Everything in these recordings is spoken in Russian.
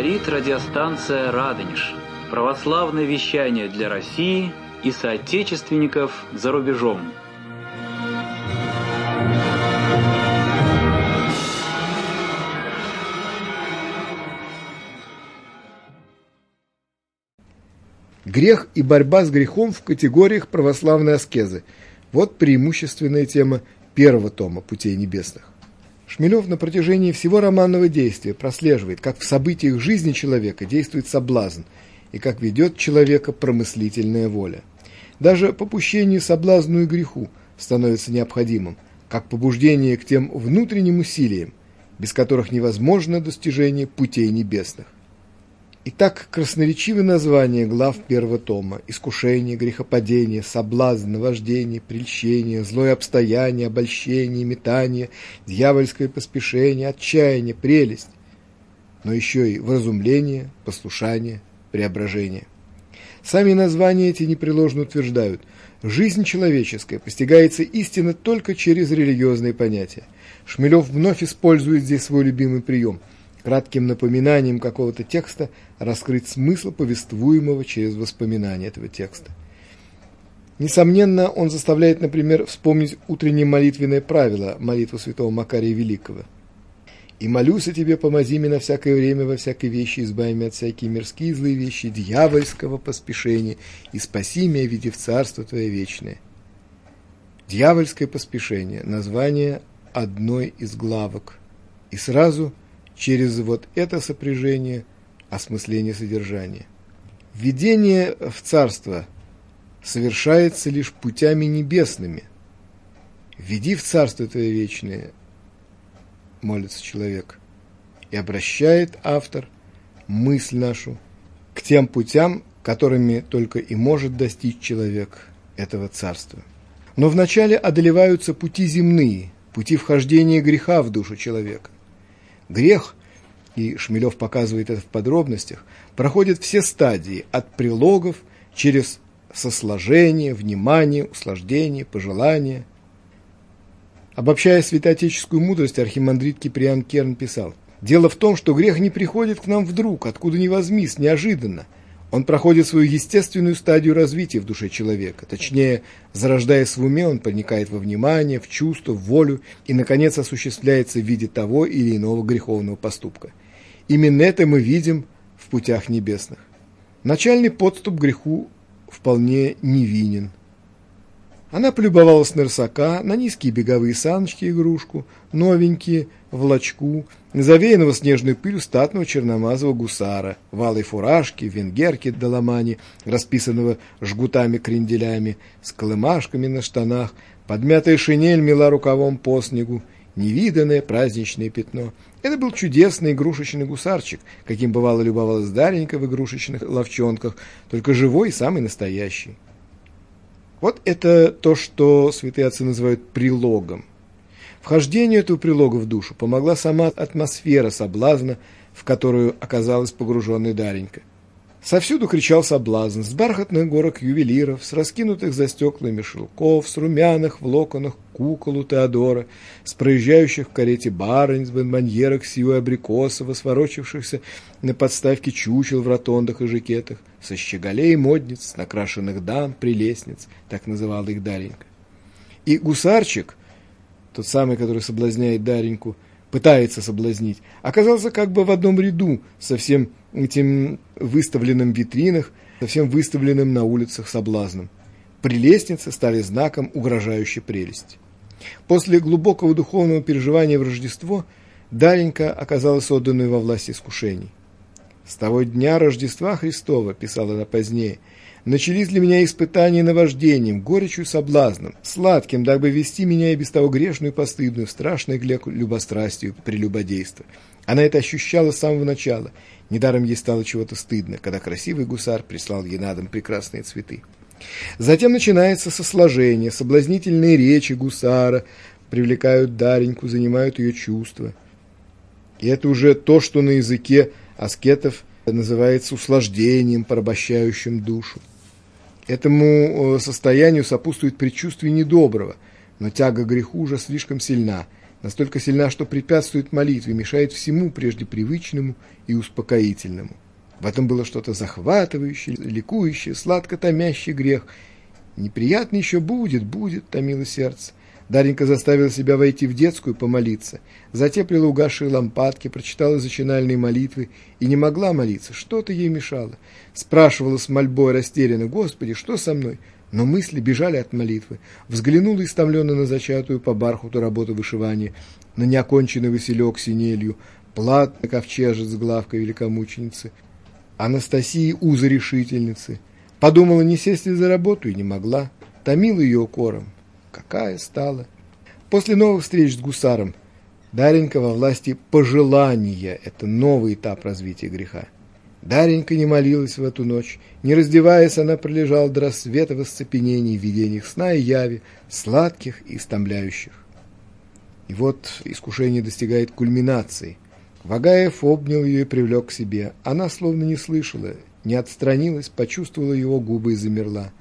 Говорит радиостанция «Радонеж». Православное вещание для России и соотечественников за рубежом. Грех и борьба с грехом в категориях православной аскезы. Вот преимущественная тема первого тома «Путей небесных». Шмелев на протяжении всего романного действия прослеживает, как в событиях жизни человека действует соблазн и как ведет человека промыслительная воля. Даже попущение соблазну и греху становится необходимым, как побуждение к тем внутренним усилиям, без которых невозможно достижение путей небесных. Итак, красноречивы названия глав первого тома «Искушение», «Грехопадение», «Соблазн», «Наваждение», «Прельщение», «Злое обстояние», «Обольщение», «Метание», «Дьявольское поспешение», «Отчаяние», «Прелесть», но еще и «Вразумление», «Послушание», «Преображение». Сами названия эти непреложно утверждают, жизнь человеческая постигается истинно только через религиозные понятия. Шмелев вновь использует здесь свой любимый прием – кратким напоминанием какого-то текста раскрыть смысл повествуемого через воспоминание этого текста. Несомненно, он заставляет, например, вспомнить утреннее молитвенное правило, молитву святого Макария Великого. «И молюсь о тебе, помози мне на всякое время, во всякой вещи, избави меня от всякие мирские злые вещи, дьявольского поспешения, и спаси меня, видев царство твое вечное». Дьявольское поспешение – название одной из главок. И сразу через вот это сопряжение осмысление содержания. Введение в царство совершается лишь путями небесными. «Введи в царство твое вечное», – молится человек, и обращает автор мысль нашу к тем путям, которыми только и может достичь человек этого царства. Но вначале одолеваются пути земные, пути вхождения греха в душу человека. Грех, и Шмелев показывает это в подробностях, проходит все стадии от прилогов через сосложение, внимание, услаждение, пожелание. Обобщая святоотеческую мудрость, архимандрит Киприан Керн писал, «Дело в том, что грех не приходит к нам вдруг, откуда ни возьмись, неожиданно. Он проходит свою естественную стадию развития в душе человека. Точнее, зарождаясь в уме, он проникает во внимание, в чувство, в волю и, наконец, осуществляется в виде того или иного греховного поступка. Именно это мы видим в путях небесных. Начальный подступ к греху вполне невинен – она полюбовалась на рысака, на низкие беговые саночки игрушку, новенькие, в лачку, завеянного снежной пылью статного черномазого гусара, валой фуражки, венгерки доломани, расписанного жгутами-кренделями, с колымашками на штанах, подмятая шинель мела рукавом по снегу, невиданное праздничное пятно. Это был чудесный игрушечный гусарчик, каким бывало любовалась Даренька в игрушечных ловчонках, только живой и самый настоящий. Вот это то, что святые отцы называют прилогом. Вхождению этого прилога в душу помогла сама атмосфера соблазна, в которую оказалась погруженная Даренька. Совсюду кричал соблазн, с бархатных горок ювелиров, с раскинутых за стеклами шелков, с румяных в локонах кукол у Теодора, с проезжающих в карете барынь, с бонбоньерок Сиу Абрикосова, сворочившихся на подставке чучел в ротондах и жакетах, со щеголей модниц, с накрашенных дам, прелестниц, так называл их Даренька. И гусарчик, тот самый, который соблазняет Дареньку, пытается соблазнить, оказался как бы в одном ряду со всем этим выставленным в витринах, со всем выставленным на улицах соблазном. Прелестницы стали знаком угрожающей прелести. После глубокого духовного переживания в Рождество Даренька оказалась отданной во власть искушений. «С того дня Рождества Христова», — писала она позднее, — «начались для меня испытания наваждением, горечью соблазном, сладким, дабы вести меня и без того грешную постыдную, в страшное глеку любострастию прелюбодейства. Она это ощущала с самого начала. Недаром ей стало чего-то стыдно, когда красивый гусар прислал ей на дом прекрасные цветы. Затем начинается сосложение, соблазнительные речи гусара привлекают Дареньку, занимают ее чувства. И это уже то, что на языке аскетов называется услаждением, порабощающим душу. Этому э, состоянию сопутствует предчувствие недоброго, но тяга к греху уже слишком сильна, настолько сильна, что препятствует молитве, мешает всему прежде привычному и успокоительному. В этом было что-то захватывающее, ликующее, сладко томящий грех. Неприятно еще будет, будет, томило сердце. Даренька заставила себя войти в детскую помолиться, затеплила угасшие лампадки, прочитала зачинальные молитвы и не могла молиться, что-то ей мешало. Спрашивала с мольбой растерянно, «Господи, что со мной?» Но мысли бежали от молитвы. Взглянула истомленно на зачатую по бархуту работу вышивания, на неоконченный василек синелью, плат на ковчежец с главкой великомученицы, Анастасии узы решительницы. Подумала, не сесть ли за работу, и не могла. Томила ее укором. Какая стала. После новых встреч с гусаром Даренька во власти пожелания – это новый этап развития греха. Даренька не молилась в эту ночь. Не раздеваясь, она пролежала до рассвета в оцепенении, видениях сна и яви, сладких и истомляющих. И вот искушение достигает кульминации. Вагаев обнял ее и привлек к себе. Она словно не слышала, не отстранилась, почувствовала его губы и замерла.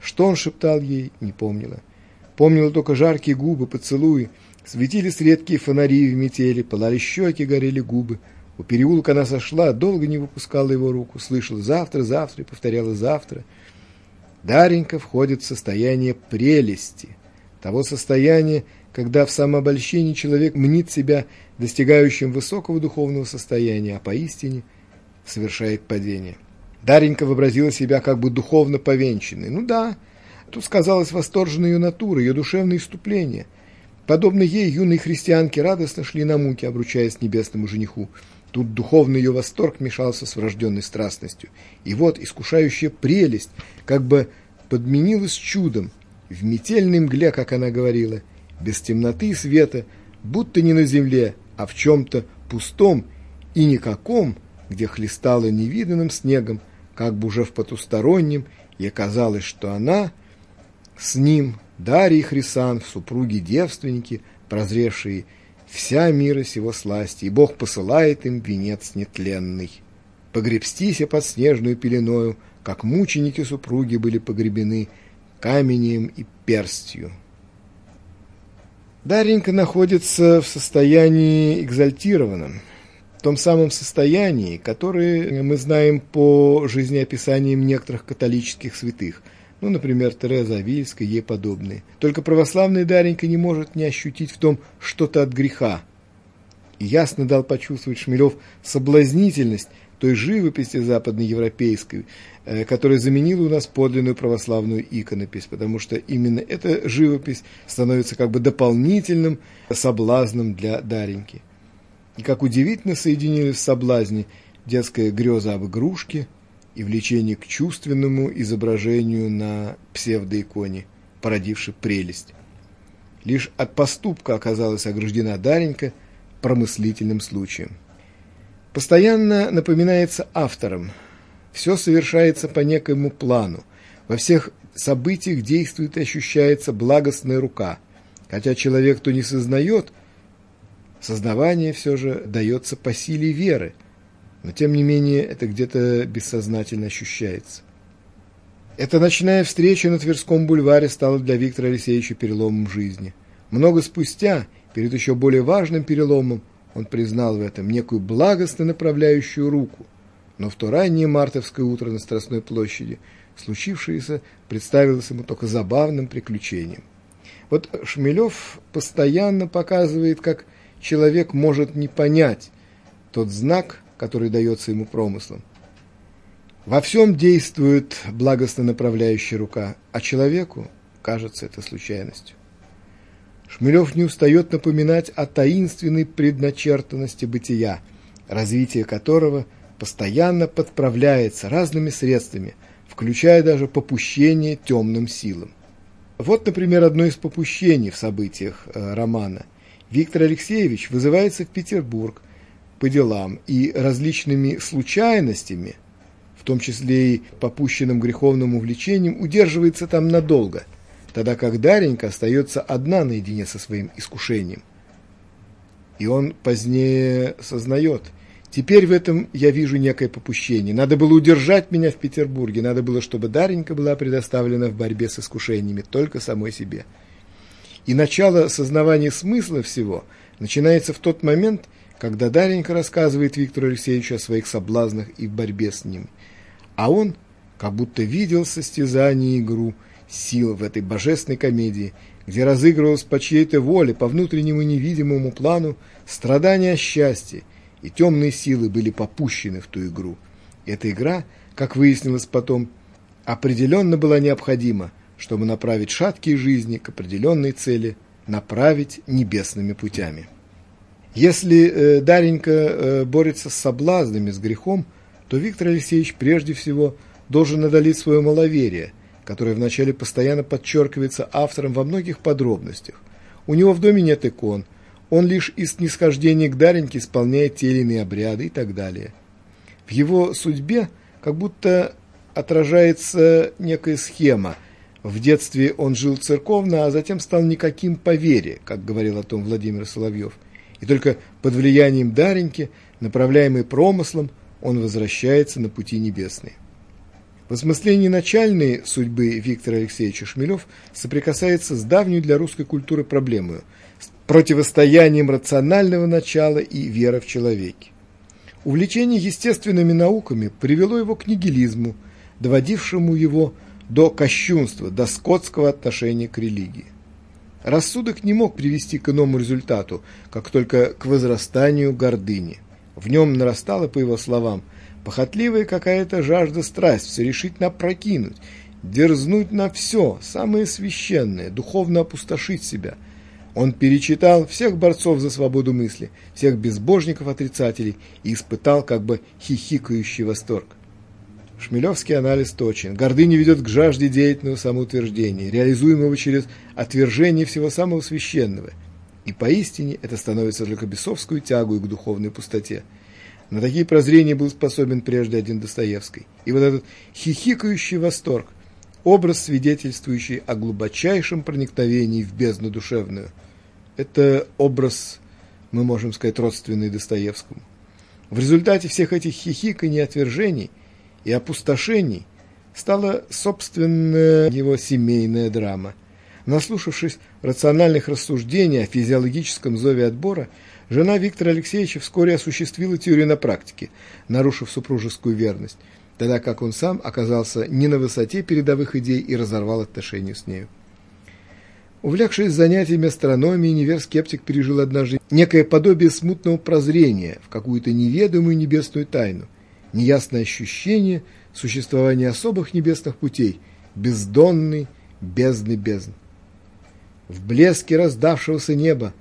Что он шептал ей, не помнила. Помнила только жаркие губы, поцелуи. Светились редкие фонари в метели, пылали щеки, горели губы – у переулка она сошла, долго не выпускала его руку, слышала «завтра, завтра» и повторяла «завтра». Даренька входит в состояние прелести, того состояния, когда в самообольщении человек мнит себя достигающим высокого духовного состояния, а поистине совершает падение. Даренька вообразила себя как бы духовно повенчанной. Ну да, тут сказалась восторженная ее натура, ее душевное иступление. Подобно ей, юные христианки радостно шли на муки, обручаясь небесному жениху. Тут духовный ее восторг мешался с врожденной страстностью. И вот искушающая прелесть как бы подменилась чудом. В метельной мгле, как она говорила, без темноты и света, будто не на земле, а в чем-то пустом и никаком, где хлестало невиданным снегом, как бы уже в потустороннем, и оказалось, что она с ним, Дарья и Хрисан, супруги-девственники, прозревшие вся мира сего сласти, и Бог посылает им венец нетленный. Погребстися под снежную пеленою, как мученики-супруги были погребены каменем и перстью. Даренька находится в состоянии экзальтированном, в том самом состоянии, которое мы знаем по жизнеописаниям некоторых католических святых – ну, например, Тереза Авильская и ей подобные. Только православная Даренька не может не ощутить в том что-то от греха. И ясно дал почувствовать Шмелев соблазнительность той живописи западноевропейской, э, которая заменила у нас подлинную православную иконопись, потому что именно эта живопись становится как бы дополнительным соблазном для Дареньки. И как удивительно соединились в соблазне детская греза об игрушке – и влечение к чувственному изображению на псевдоиконе, породившей прелесть. Лишь от поступка оказалась ограждена Даренька промыслительным случаем. Постоянно напоминается автором. Все совершается по некоему плану. Во всех событиях действует и ощущается благостная рука. Хотя человек то не сознает, сознавание все же дается по силе веры – но тем не менее это где-то бессознательно ощущается. Эта ночная встреча на Тверском бульваре стала для Виктора Алексеевича переломом жизни. Много спустя, перед еще более важным переломом, он признал в этом некую благостно направляющую руку. Но в то раннее мартовское утро на Страстной площади случившееся представилось ему только забавным приключением. Вот Шмелев постоянно показывает, как человек может не понять тот знак, который дается ему промыслом. Во всем действует благостно направляющая рука, а человеку кажется это случайностью. Шмелев не устает напоминать о таинственной предначертанности бытия, развитие которого постоянно подправляется разными средствами, включая даже попущение темным силам. Вот, например, одно из попущений в событиях э, романа. Виктор Алексеевич вызывается в Петербург, по делам и различными случайностями, в том числе и попущенным греховным увлечением, удерживается там надолго, тогда как Даренька остается одна наедине со своим искушением. И он позднее сознает, теперь в этом я вижу некое попущение. Надо было удержать меня в Петербурге, надо было, чтобы Даренька была предоставлена в борьбе с искушениями только самой себе. И начало сознавания смысла всего начинается в тот момент, когда Даренька рассказывает Виктору Алексеевичу о своих соблазнах и борьбе с ним. А он как будто видел состязание игру сил в этой божественной комедии, где разыгрывалось по чьей-то воле, по внутреннему невидимому плану страдания счастья, и темные силы были попущены в ту игру. Эта игра, как выяснилось потом, определенно была необходима, чтобы направить шаткие жизни к определенной цели, направить небесными путями. Если э, Даренька э, борется с соблазнами, с грехом, то Виктор Алексеевич прежде всего должен одолеть свое маловерие, которое вначале постоянно подчеркивается автором во многих подробностях. У него в доме нет икон, он лишь из снисхождения к Дареньке исполняет те или иные обряды и так далее. В его судьбе как будто отражается некая схема. В детстве он жил церковно, а затем стал никаким по вере, как говорил о том Владимир Соловьев – и только под влиянием Дареньки, направляемый промыслом, он возвращается на пути небесные. В осмыслении начальной судьбы Виктора Алексеевича Шмелев соприкасается с давней для русской культуры проблемой – с противостоянием рационального начала и веры в человеке. Увлечение естественными науками привело его к нигилизму, доводившему его до кощунства, до скотского отношения к религии. Рассудок не мог привести к иному результату, как только к возрастанию гордыни. В нем нарастала, по его словам, похотливая какая-то жажда страсть, все решительно опрокинуть, дерзнуть на все, самое священное, духовно опустошить себя. Он перечитал всех борцов за свободу мысли, всех безбожников-отрицателей и испытал как бы хихикающий восторг. Шмелевский анализ точен. Гордыня ведет к жажде деятельного самоутверждения, реализуемого через отвержение всего самого священного. И поистине это становится только бесовскую тягу и к духовной пустоте. На такие прозрения был способен прежде один Достоевский. И вот этот хихикающий восторг, образ, свидетельствующий о глубочайшем проникновении в бездну душевную, это образ, мы можем сказать, родственный Достоевскому. В результате всех этих хихиканий и отвержений и опустошений стала собственная его семейная драма. Наслушавшись рациональных рассуждений о физиологическом зове отбора, жена Виктора Алексеевича вскоре осуществила теорию на практике, нарушив супружескую верность, тогда как он сам оказался не на высоте передовых идей и разорвал отношения с нею. Увлекшись занятиями астрономией, невер-скептик пережил однажды некое подобие смутного прозрения в какую-то неведомую небесную тайну – неясное ощущение существования особых небесных путей, бездонной бездны бездн. В блеске раздавшегося неба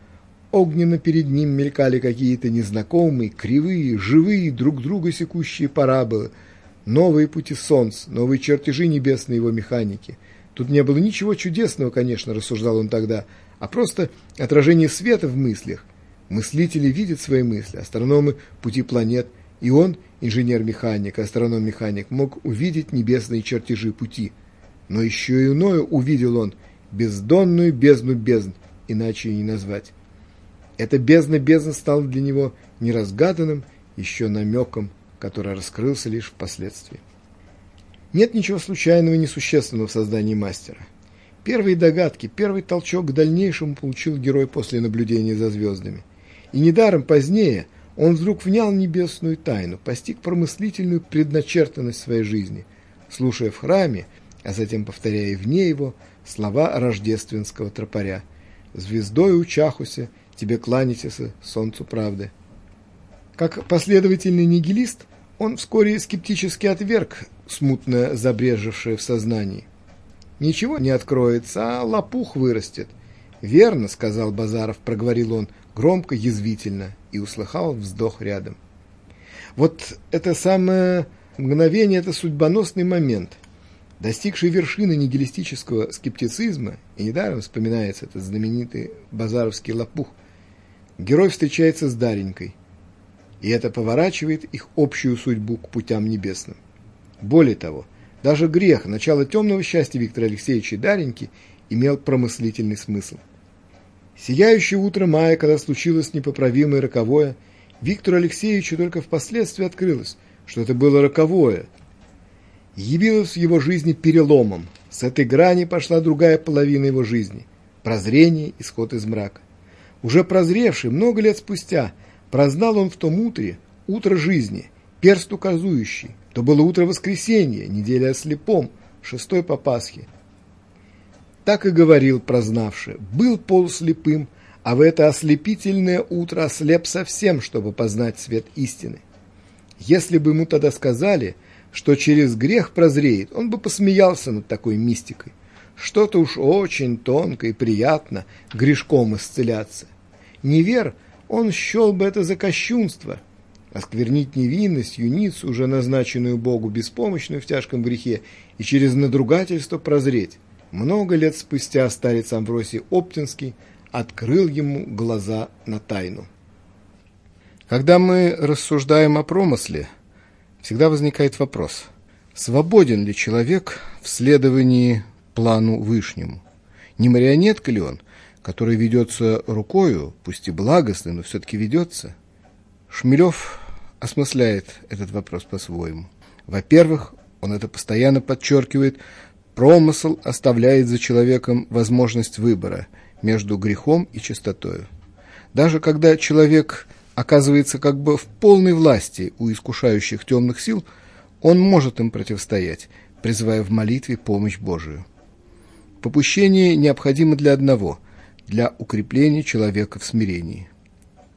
огненно перед ним мелькали какие-то незнакомые, кривые, живые, друг друга секущие параболы, новые пути солнц, новые чертежи небесной его механики. Тут не было ничего чудесного, конечно, рассуждал он тогда, а просто отражение света в мыслях. Мыслители видят свои мысли, астрономы – пути планет, и он, инженер-механик, астроном-механик, мог увидеть небесные чертежи пути. Но еще иное увидел он бездонную бездну бездн, иначе и не назвать. Эта бездна бездн стала для него неразгаданным еще намеком, который раскрылся лишь впоследствии. Нет ничего случайного и несущественного в создании мастера. Первые догадки, первый толчок к дальнейшему получил герой после наблюдения за звездами. И недаром позднее – он вдруг внял небесную тайну, постиг промыслительную предначертанность своей жизни, слушая в храме, а затем повторяя вне его слова рождественского тропаря «Звездой учахуся, тебе кланяйся солнцу правды». Как последовательный нигилист, он вскоре скептически отверг смутно забрежевшее в сознании. «Ничего не откроется, а лопух вырастет». «Верно», — сказал Базаров, проговорил он, громко, язвительно, и услыхал вздох рядом. Вот это самое мгновение, это судьбоносный момент, достигший вершины нигилистического скептицизма, и недаром вспоминается этот знаменитый базаровский лопух, герой встречается с Даренькой, и это поворачивает их общую судьбу к путям небесным. Более того, даже грех, начало темного счастья Виктора Алексеевича и Дареньки, имел промыслительный смысл – Сияющее утро мая, когда случилось непоправимое роковое, Виктору Алексеевичу только впоследствии открылось, что это было роковое. Явилось в его жизни переломом. С этой грани пошла другая половина его жизни. Прозрение – исход из мрака. Уже прозревший, много лет спустя, прознал он в том утре, утро жизни, перст указующий. То было утро воскресенья, неделя о слепом, шестой по Пасхе. Так и говорил прознавший, был полуслепым, а в это ослепительное утро ослеп совсем, чтобы познать свет истины. Если бы ему тогда сказали, что через грех прозреет, он бы посмеялся над такой мистикой. Что-то уж очень тонко и приятно грешком исцеляться. Невер, он счел бы это за кощунство. Осквернить невинность, юницу, уже назначенную Богу, беспомощную в тяжком грехе, и через надругательство прозреть. Много лет спустя старец Амвросий Оптинский открыл ему глаза на тайну. Когда мы рассуждаем о промысле, всегда возникает вопрос, свободен ли человек в следовании плану Вышнему? Не марионетка ли он, который ведется рукою, пусть и благостный, но все-таки ведется? Шмелев осмысляет этот вопрос по-своему. Во-первых, он это постоянно подчеркивает, промысл оставляет за человеком возможность выбора между грехом и чистотою. Даже когда человек оказывается как бы в полной власти у искушающих темных сил, он может им противостоять, призывая в молитве помощь Божию. Попущение необходимо для одного – для укрепления человека в смирении.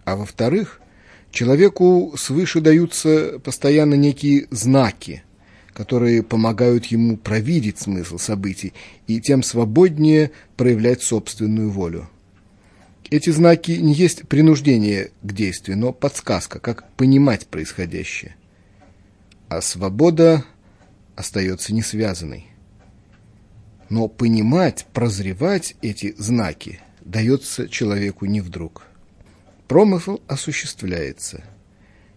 А во-вторых, человеку свыше даются постоянно некие знаки, которые помогают ему провидеть смысл событий и тем свободнее проявлять собственную волю. Эти знаки не есть принуждение к действию, но подсказка, как понимать происходящее. А свобода остается несвязанной. Но понимать, прозревать эти знаки дается человеку не вдруг. Промысл осуществляется.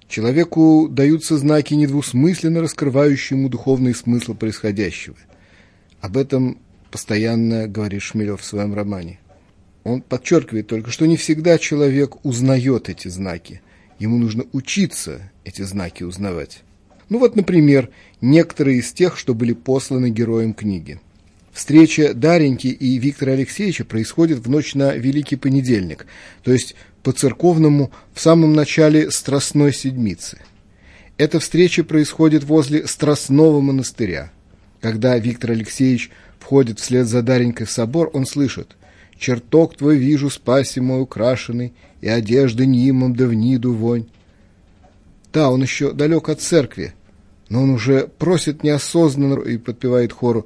Человеку даются знаки, недвусмысленно раскрывающие ему духовный смысл происходящего. Об этом постоянно говорит Шмелев в своем романе. Он подчеркивает только, что не всегда человек узнает эти знаки. Ему нужно учиться эти знаки узнавать. Ну вот, например, некоторые из тех, что были посланы героям книги. Встреча Дареньки и Виктора Алексеевича происходит в ночь на Великий Понедельник, то есть по-церковному в самом начале Страстной Седмицы. Эта встреча происходит возле Страстного монастыря. Когда Виктор Алексеевич входит вслед за Даренькой в собор, он слышит – чертог твой вижу, спаси мой украшенный, и одежды нимом да в вонь. Да, он еще далек от церкви, но он уже просит неосознанно и подпевает хору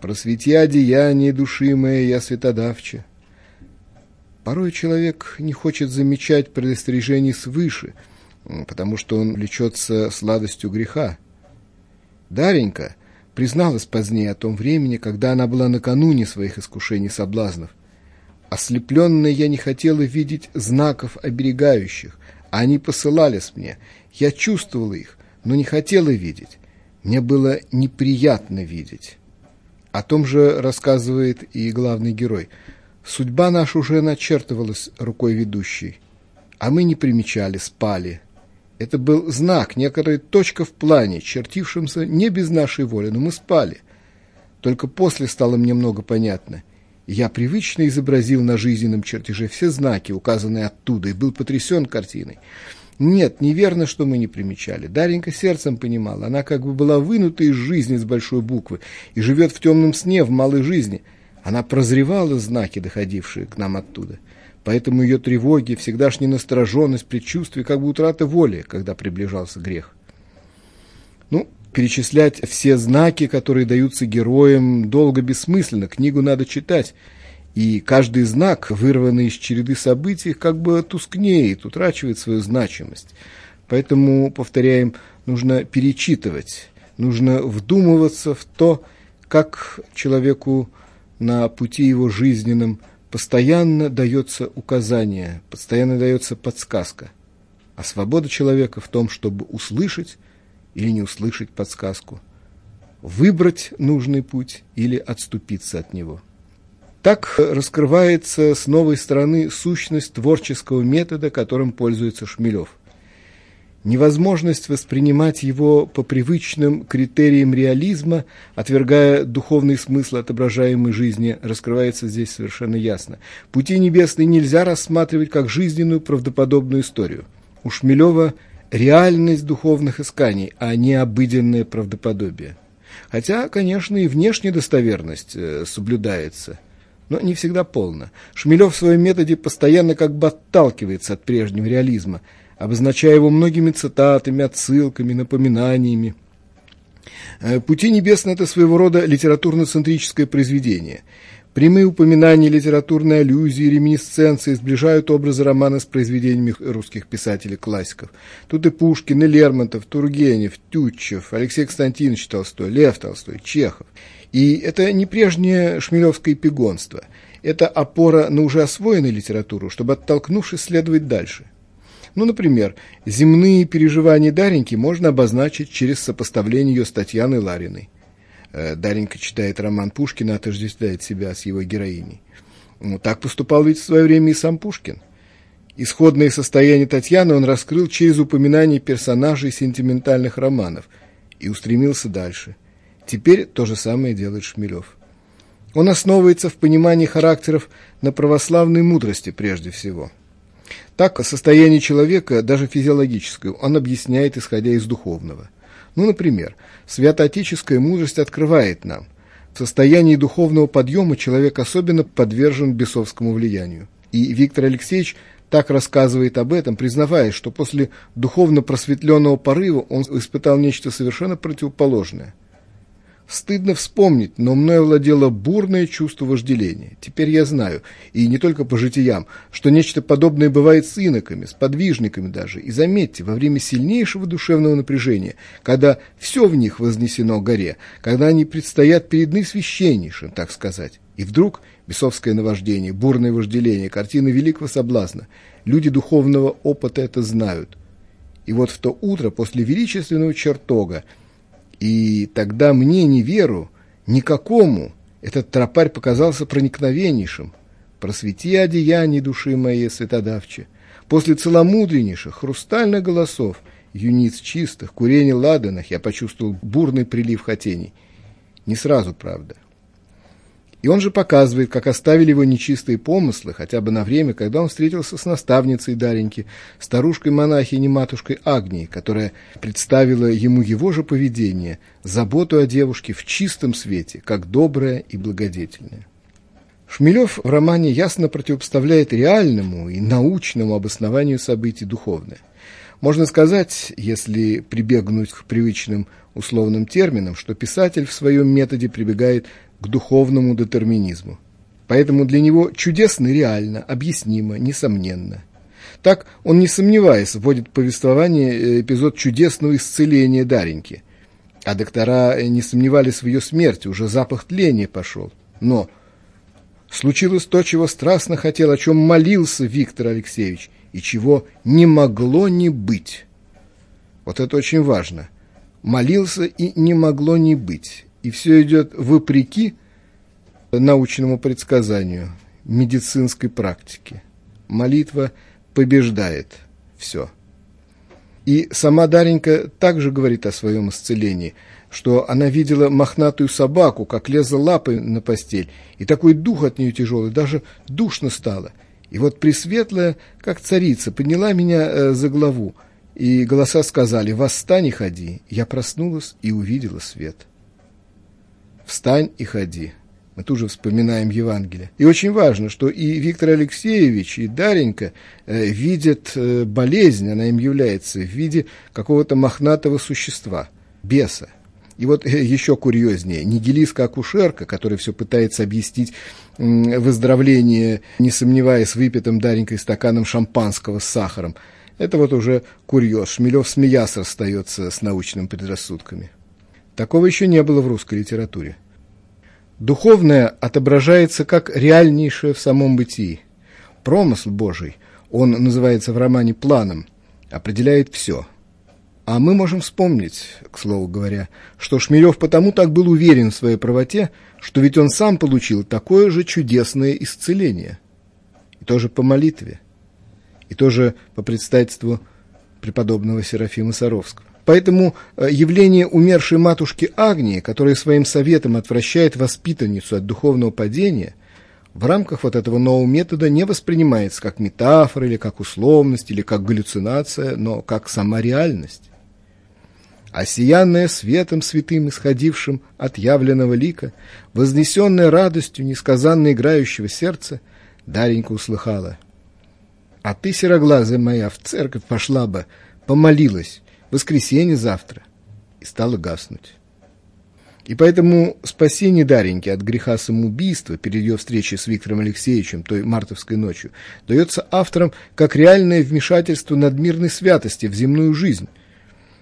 «Просвети одеяние души моей, я святодавче». Порой человек не хочет замечать предостережений свыше, потому что он влечется сладостью греха. Даренька призналась позднее о том времени, когда она была накануне своих искушений соблазнов. Ослепленной я не хотела видеть знаков оберегающих, а они посылались мне. Я чувствовала их, но не хотела видеть. Мне было неприятно видеть. О том же рассказывает и главный герой. Судьба наша уже начертывалась рукой ведущей, а мы не примечали, спали. Это был знак, некоторая точка в плане, чертившемся не без нашей воли, но мы спали. Только после стало мне много понятно – я привычно изобразил на жизненном чертеже все знаки, указанные оттуда, и был потрясен картиной. Нет, неверно, что мы не примечали. Даренька сердцем понимала, она как бы была вынута из жизни с большой буквы и живет в темном сне, в малой жизни. Она прозревала знаки, доходившие к нам оттуда. Поэтому ее тревоги, всегдашняя настороженность, предчувствие, как бы утрата воли, когда приближался грех. Ну, перечислять все знаки, которые даются героям, долго бессмысленно. Книгу надо читать. И каждый знак, вырванный из череды событий, как бы тускнеет, утрачивает свою значимость. Поэтому, повторяем, нужно перечитывать, нужно вдумываться в то, как человеку на пути его жизненном постоянно дается указание, постоянно дается подсказка. А свобода человека в том, чтобы услышать или не услышать подсказку, выбрать нужный путь или отступиться от него. Так раскрывается с новой стороны сущность творческого метода, которым пользуется Шмелев. Невозможность воспринимать его по привычным критериям реализма, отвергая духовный смысл отображаемой жизни, раскрывается здесь совершенно ясно. Пути небесные нельзя рассматривать как жизненную правдоподобную историю. У Шмелева реальность духовных исканий, а не обыденное правдоподобие. Хотя, конечно, и внешняя достоверность э, соблюдается, но не всегда полно. Шмелев в своем методе постоянно как бы отталкивается от прежнего реализма – обозначая его многими цитатами, отсылками, напоминаниями. Э, «Пути небесные» – это своего рода литературно-центрическое произведение. Прямые упоминания, литературные аллюзии, реминисценции сближают образы романа с произведениями русских писателей-классиков. Тут и Пушкин, и Лермонтов, Тургенев, Тютчев, Алексей Константинович Толстой, Лев Толстой, Чехов. И это не прежнее шмелевское пигонство. Это опора на уже освоенную литературу, чтобы, оттолкнувшись, следовать дальше. Ну, например, земные переживания Дареньки можно обозначить через сопоставление ее с Татьяной Лариной. Э, Даренька читает роман Пушкина, отождествляет себя с его героиней. Ну, так поступал ведь в свое время и сам Пушкин. Исходное состояние Татьяны он раскрыл через упоминание персонажей сентиментальных романов и устремился дальше. Теперь то же самое делает Шмелев. Он основывается в понимании характеров на православной мудрости прежде всего – так, состояние человека, даже физиологическое, он объясняет, исходя из духовного. Ну, например, святоотеческая мудрость открывает нам, в состоянии духовного подъема человек особенно подвержен бесовскому влиянию. И Виктор Алексеевич так рассказывает об этом, признавая, что после духовно просветленного порыва он испытал нечто совершенно противоположное – Стыдно вспомнить, но мною владело бурное чувство вожделения. Теперь я знаю, и не только по житиям, что нечто подобное бывает с иноками, с подвижниками даже. И заметьте, во время сильнейшего душевного напряжения, когда все в них вознесено горе, когда они предстоят перед наисвященнейшим, так сказать, и вдруг бесовское наваждение, бурное вожделение, картины великого соблазна, люди духовного опыта это знают. И вот в то утро после величественного чертога и тогда мне, не веру, никакому, этот тропарь показался проникновеннейшим. Просвети одеяние души моей, святодавче. После целомудреннейших, хрустальных голосов, юниц чистых, курений ладанах, я почувствовал бурный прилив хотений. Не сразу, правда. И он же показывает, как оставили его нечистые помыслы, хотя бы на время, когда он встретился с наставницей Дареньки, старушкой-монахиней матушкой Агнией, которая представила ему его же поведение, заботу о девушке в чистом свете, как доброе и благодетельное. Шмелев в романе ясно противопоставляет реальному и научному обоснованию событий духовное. Можно сказать, если прибегнуть к привычным условным терминам, что писатель в своем методе прибегает к духовному детерминизму. Поэтому для него чудесно реально, объяснимо, несомненно. Так он, не сомневаясь, вводит повествование э, эпизод чудесного исцеления Дареньки. А доктора э, не сомневались в ее смерти, уже запах тления пошел. Но случилось то, чего страстно хотел, о чем молился Виктор Алексеевич, и чего не могло не быть. Вот это очень важно. Молился и не могло не быть и все идет вопреки научному предсказанию, медицинской практике. Молитва побеждает все. И сама Даренька также говорит о своем исцелении, что она видела мохнатую собаку, как лезла лапой на постель, и такой дух от нее тяжелый, даже душно стало. И вот Пресветлая, как царица, подняла меня э, за главу, и голоса сказали «Восстань и ходи». Я проснулась и увидела свет встань и ходи. Мы тут же вспоминаем Евангелие. И очень важно, что и Виктор Алексеевич, и Даренька э, видят э, болезнь, она им является в виде какого-то мохнатого существа, беса. И вот э, еще курьезнее, нигилистка-акушерка, которая все пытается объяснить э, выздоровление, не сомневаясь, выпитым Даренькой стаканом шампанского с сахаром, это вот уже курьез. Шмелев смеясь расстается с научными предрассудками. Такого еще не было в русской литературе. Духовное отображается как реальнейшее в самом бытии. Промысл Божий, он называется в романе планом, определяет все. А мы можем вспомнить, к слову говоря, что Шмелев потому так был уверен в своей правоте, что ведь он сам получил такое же чудесное исцеление. И тоже по молитве, и тоже по предстательству преподобного Серафима Саровского. Поэтому э, явление умершей матушки Агнии, которая своим советом отвращает воспитанницу от духовного падения, в рамках вот этого нового метода не воспринимается как метафора или как условность или как галлюцинация, но как сама реальность. Осиянная светом святым, исходившим от явленного лика, вознесенная радостью несказанно играющего сердца, Даренька услыхала. «А ты, сероглазая моя, в церковь пошла бы, помолилась, воскресенье завтра, и стала гаснуть. И поэтому спасение Дареньки от греха самоубийства перед ее встречей с Виктором Алексеевичем той мартовской ночью дается авторам как реальное вмешательство надмирной святости в земную жизнь.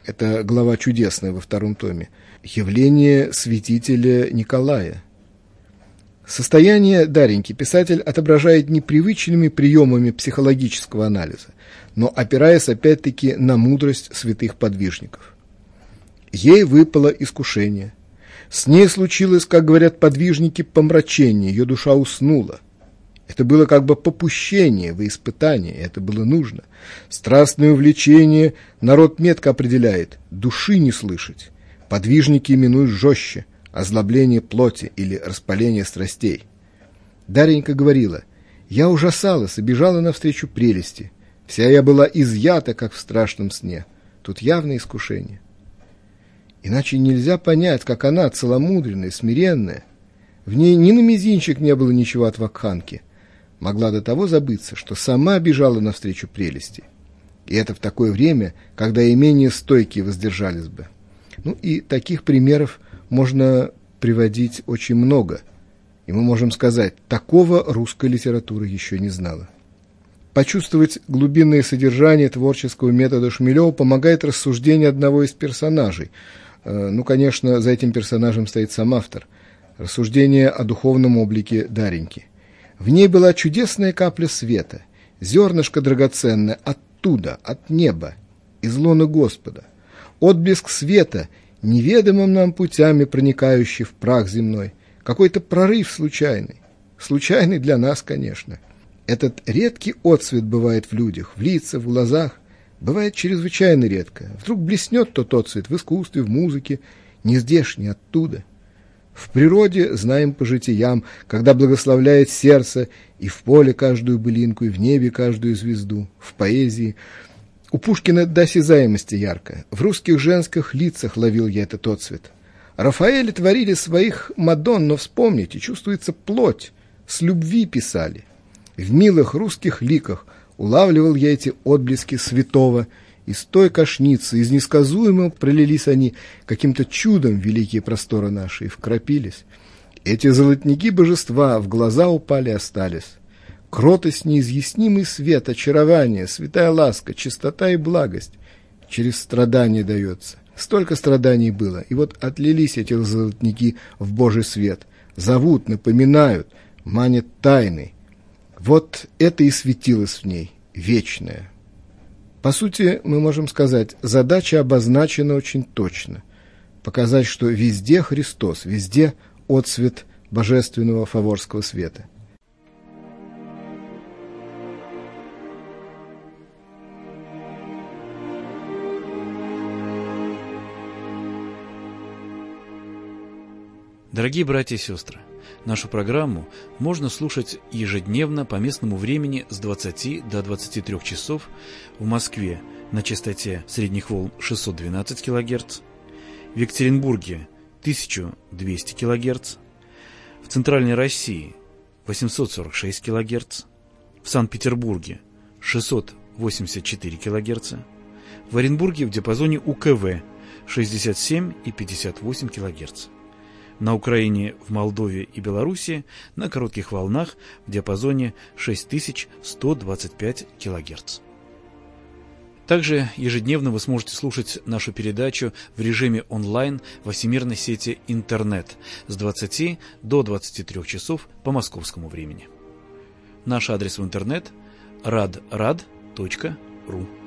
Это глава чудесная во втором томе. Явление святителя Николая. Состояние Дареньки писатель отображает непривычными приемами психологического анализа но опираясь опять-таки на мудрость святых подвижников. Ей выпало искушение. С ней случилось, как говорят подвижники, помрачение, ее душа уснула. Это было как бы попущение во испытание, это было нужно. Страстное увлечение народ метко определяет, души не слышать. Подвижники именуют жестче, озлобление плоти или распаление страстей. Даренька говорила, я ужасалась и бежала навстречу прелести. Вся я была изъята, как в страшном сне. Тут явное искушение. Иначе нельзя понять, как она, целомудренная, смиренная. В ней ни на мизинчик не было ничего от вакханки. Могла до того забыться, что сама бежала навстречу прелести. И это в такое время, когда и менее стойкие воздержались бы. Ну и таких примеров можно приводить очень много. И мы можем сказать, такого русская литература еще не знала. Почувствовать глубинное содержание творческого метода Шмелева помогает рассуждение одного из персонажей. Э, ну, конечно, за этим персонажем стоит сам автор. Рассуждение о духовном облике Дареньки. В ней была чудесная капля света, зернышко драгоценное оттуда, от неба, из лона Господа. Отблеск света, неведомым нам путями проникающий в прах земной. Какой-то прорыв случайный. Случайный для нас, конечно – этот редкий отцвет бывает в людях, в лицах, в глазах. Бывает чрезвычайно редко. Вдруг блеснет тот отцвет в искусстве, в музыке, не не оттуда. В природе знаем по житиям, когда благословляет сердце и в поле каждую былинку, и в небе каждую звезду, в поэзии. У Пушкина до осязаемости ярко. В русских женских лицах ловил я этот отцвет. Рафаэли творили своих Мадон, но вспомните, чувствуется плоть, с любви писали. В милых русских ликах улавливал я эти отблески святого, из той кошницы, из несказуемого пролились они, каким-то чудом великие просторы наши, и вкрапились. Эти золотники божества в глаза упали остались. Кротость, неизъяснимый свет, очарование, святая ласка, чистота и благость через страдания дается. Столько страданий было, и вот отлились эти золотники в Божий свет, зовут, напоминают, манят тайной. Вот это и светилось в ней, вечное. По сути, мы можем сказать, задача обозначена очень точно. Показать, что везде Христос, везде отцвет божественного фаворского света. Дорогие братья и сестры, Нашу программу можно слушать ежедневно по местному времени с 20 до 23 часов в Москве на частоте средних волн 612 кГц, в Екатеринбурге 1200 кГц, в Центральной России 846 кГц, в Санкт-Петербурге 684 кГц, в Оренбурге в диапазоне УКВ 67 и 58 кГц на Украине, в Молдове и Беларуси на коротких волнах в диапазоне 6125 кГц. Также ежедневно вы сможете слушать нашу передачу в режиме онлайн во всемирной сети интернет с 20 до 23 часов по московскому времени. Наш адрес в интернет – radrad.ru